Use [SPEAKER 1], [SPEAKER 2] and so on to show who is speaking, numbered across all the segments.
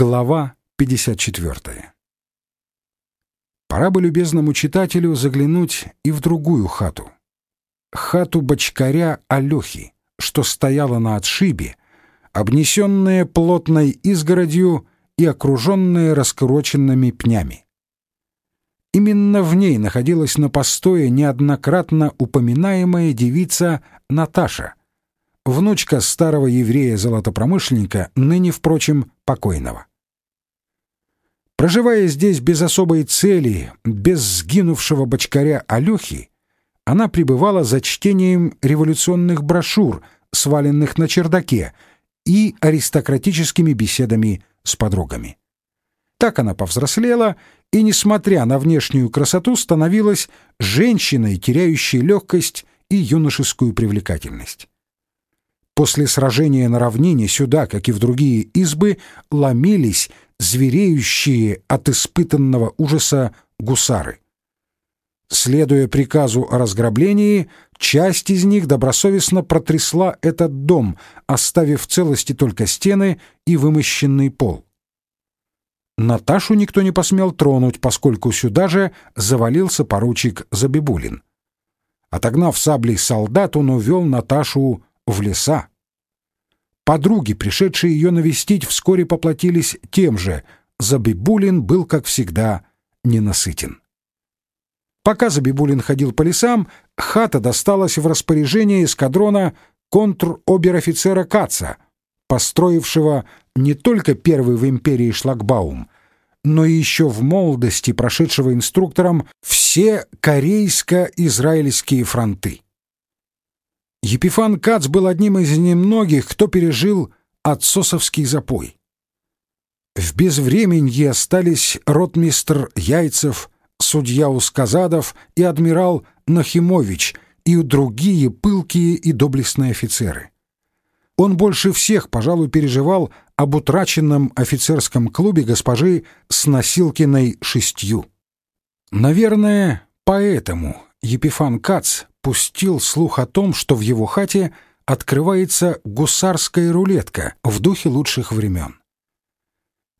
[SPEAKER 1] Глава 54. Пора бы любезному читателю заглянуть и в другую хату. Хату бочкаря Алёхи, что стояла на отшибе, обнесенная плотной изгородью и окруженная раскуроченными пнями. Именно в ней находилась на постое неоднократно упоминаемая девица Наташа, внучка старого еврея-золотопромышленника, ныне, впрочем, покойного. Проживая здесь без особой цели, без сгинувшего бочкаря Алёхи, она пребывала за чтением революционных брошюр, сваленных на чердаке, и аристократическими беседами с подругами. Так она повзрослела и, несмотря на внешнюю красоту, становилась женщиной, теряющей легкость и юношескую привлекательность. После сражения на равнине сюда, как и в другие избы, ломились звереющие от испытанного ужаса гусары. Следуя приказу о разграблении, часть из них добросовестно протрясла этот дом, оставив в целости только стены и вымощенный пол. Наташу никто не посмел тронуть, поскольку сюда же завалился поручик Забибулин. Отогнав саблей солдат, он увел Наташу в леса. Подруги, пришедшие ее навестить, вскоре поплатились тем же. Забибулин был, как всегда, ненасытен. Пока Забибулин ходил по лесам, хата досталась в распоряжение эскадрона контр-обер-офицера Каца, построившего не только первый в империи шлагбаум, но и еще в молодости прошедшего инструктором все корейско-израильские фронты. Епифан Кац был одним из немногих, кто пережил отсосовский запой. В безвременье остались ротмистр Яйцев, судья Усказадов и адмирал Нахимович и другие пылкие и доблестные офицеры. Он больше всех, пожалуй, переживал об утраченном офицерском клубе госпожи с носилкиной шестью. Наверное, поэтому Епифан Кац пустил слух о том, что в его хате открывается гусарская рулетка в духе лучших времен.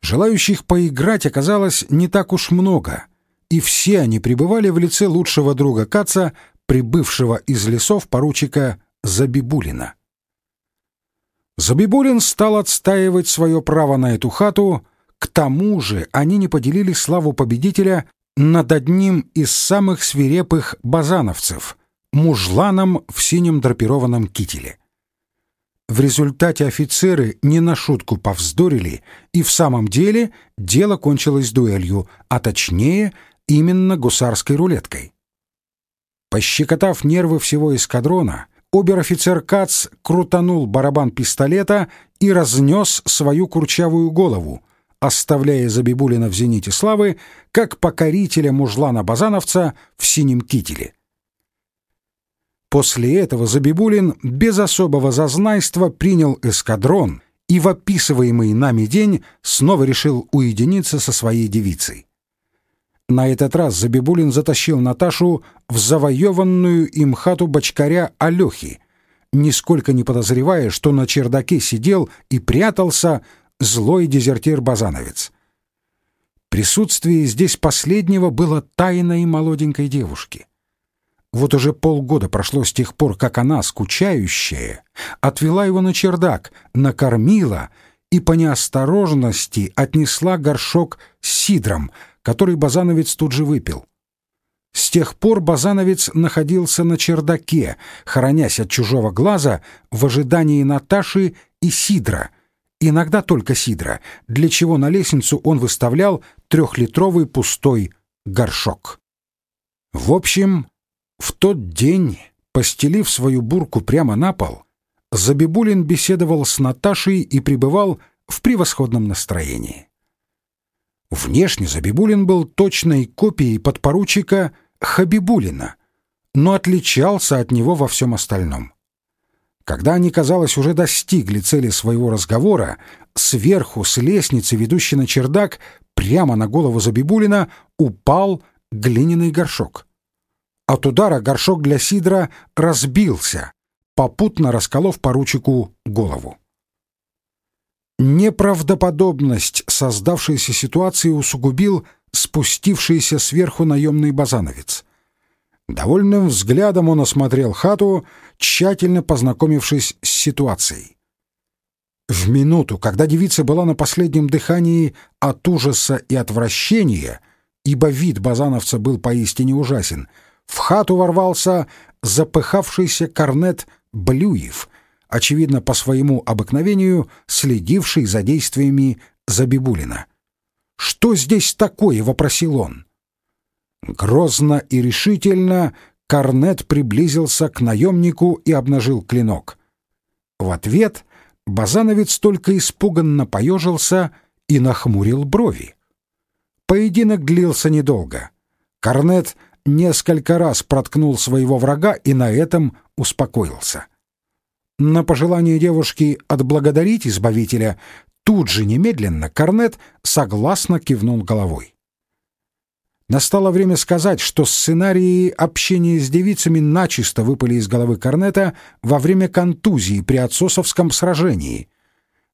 [SPEAKER 1] Желающих поиграть оказалось не так уж много, и все они пребывали в лице лучшего друга Каца, прибывшего из лесов поручика Забибулина. Забибулин стал отстаивать свое право на эту хату, к тому же они не поделили славу победителя над одним из самых свирепых базановцев, мужланом в синем драпированном кителе. В результате офицеры не на шутку повздорили, и в самом деле дело кончилось дуэлью, а точнее именно гусарской рулеткой. Пощекотав нервы всего эскадрона, обер-офицер Кац крутанул барабан пистолета и разнес свою курчавую голову, оставляя Забибулина в зените славы, как покорителя мужлана-базановца в синем кителе. После этого Забибулин без особого зазнайства принял эскадрон и в описываемый нами день снова решил уединиться со своей девицей. На этот раз Забибулин затащил Наташу в завоеванную им хату бочкаря Алёхи, нисколько не подозревая, что на чердаке сидел и прятался злой дезертир-базановец. Присутствие здесь последнего было тайной молоденькой девушки. Вот уже полгода прошло с тех пор, как она, скучающая, отвела его на чердак, накормила и по неосторожности отнесла горшок с сидром, который Базановец тут же выпил. С тех пор Базановец находился на чердаке, хоронясь от чужого глаза в ожидании Наташи и Сидра, иногда только Сидра, для чего на лестницу он выставлял трехлитровый пустой горшок. В общем, в тот день, постелив свою бурку прямо на пол, Забибулин беседовал с Наташей и пребывал в превосходном настроении. Внешне Забибулин был точной копией подпоручика Хабибулина, но отличался от него во всем остальном. Когда они, казалось, уже достигли цели своего разговора, сверху, с лестницы, ведущей на чердак, прямо на голову Забибулина упал глиняный горшок. От удара горшок для сидра разбился, попутно расколов поручику голову. Неправдоподобность создавшейся ситуации усугубил спустившийся сверху наемный базановец. Довольным взглядом он осмотрел хату, тщательно познакомившись с ситуацией. В минуту, когда девица была на последнем дыхании от ужаса и отвращения, ибо вид базановца был поистине ужасен, в хату ворвался запыхавшийся корнет Блюев, очевидно, по своему обыкновению следивший за действиями Забибулина. «Что здесь такое?» — вопросил он. Грозно и решительно Корнет приблизился к наемнику и обнажил клинок. В ответ Базановец только испуганно поежился и нахмурил брови. Поединок длился недолго. Корнет несколько раз проткнул своего врага и на этом успокоился. На пожелание девушки отблагодарить избавителя тут же немедленно Корнет согласно кивнул головой. Настало время сказать, что сценарии общения с девицами начисто выпали из головы Корнета во время контузии при отсосовском сражении.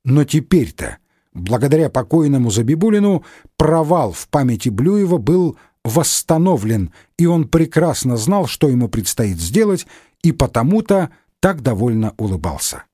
[SPEAKER 1] Но теперь-то, благодаря покойному Забибулину, провал в памяти Блюева был восстановлен, и он прекрасно знал, что ему предстоит сделать, и потому-то так довольно улыбался.